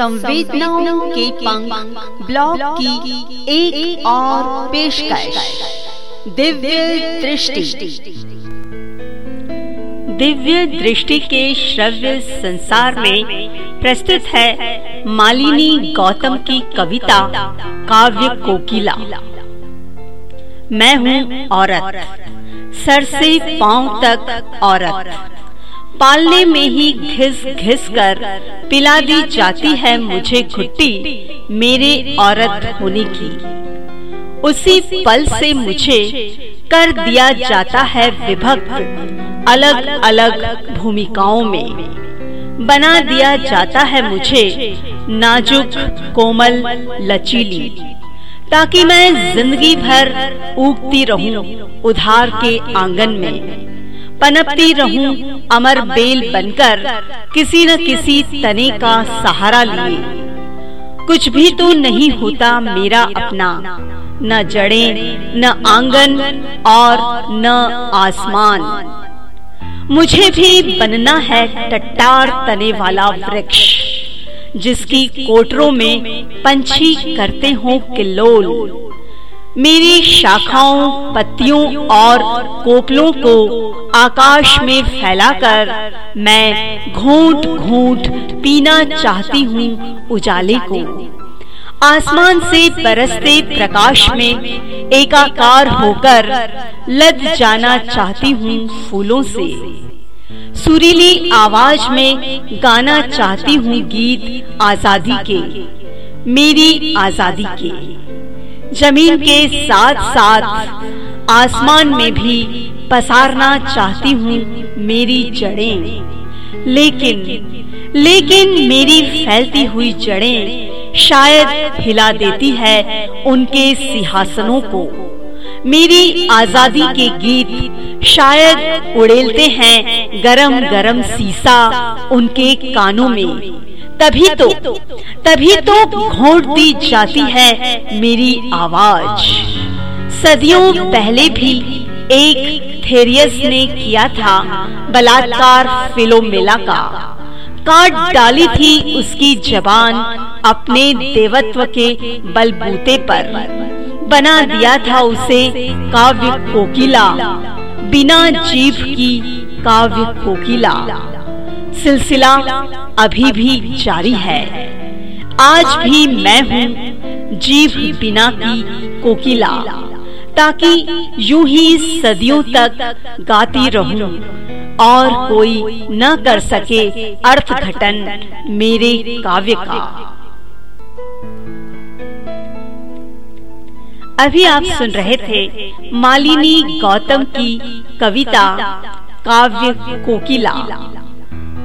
संवेदनाओं के पंख ब्लॉग की एक, एक और पेशकश। दिव्य दृष्टि। दिव्य दृष्टि के श्रव्य संसार में प्रस्तुत है मालिनी गौतम की कविता काव्य कोकिला। मैं हूँ औरत। सर से पाँव तक औरत। पालने में ही घिस घिस कर पिला दी जाती है मुझे घुट्टी मेरे औरत होने की। उसी पल से मुझे कर दिया जाता है विभक्त अलग अलग भूमिकाओं में। बना दिया जाता है मुझे नाजुक, कोमल, लचीली, ताकि मैं ज़िंदगी भर उगती रहूँ उधार के आँगन में। पनपती रहूँ अमर बेल बनकर किसी न किसी तने का सहारा लिए। कुछ भी तो नहीं होता मेरा अपना। न जड़े न आँगन और न आसमान। मुझे भी बनना है टट्टार तने वाला वृक्ष जिसकी कोटरों में पंछी करते हो किल्लोल। मेरी शाखाओं, पत्तियों और कोपलों को आकाश में फैलाकर मैं घूट घूट पीना चाहती हूँ उजाले को। आसमान से बरसते प्रकाश में एकाकार होकर लद जाना चाहती हूँ फूलों से। सुरीली आवाज़ में गाना चाहती हूँ गीत आज़ादी के, मेरी आज़ादी के। ज़मीन के साथ साथ आसमान में भी पसारना चाहती हूँ मेरी जड़ें। लेकिन लेकिन मेरी फैलती हुई जड़ें शायद हिला देती है उनके सिंहासनों को। मेरी आज़ादी के गीत शायद उड़ेलते हैं गरम गरम सीसा उनके कानों में। तभी तो तभी तो घोट दी जाती है मेरी आवाज़। सदियों पहले भी एक थेरियस ने किया था बलात्कार फिलोमेला का। काट डाली थी उसकी जबान अपने देवत्व के बलबूते पर। बना दिया था उसे काव्य कोकिला, बिना जीव की काव्य कोकिला। सिलसिला अभी भी जारी है। आज भी मैं हूँ जीव बिना की कोकिला, ताकि यूँ ही सदियों तक गाती रहूँ और कोई न कर सके अर्थ घटन मेरे काव्य का। अभी आप सुन रहे थे मालिनी गौतम की कविता काव्य कोकिला।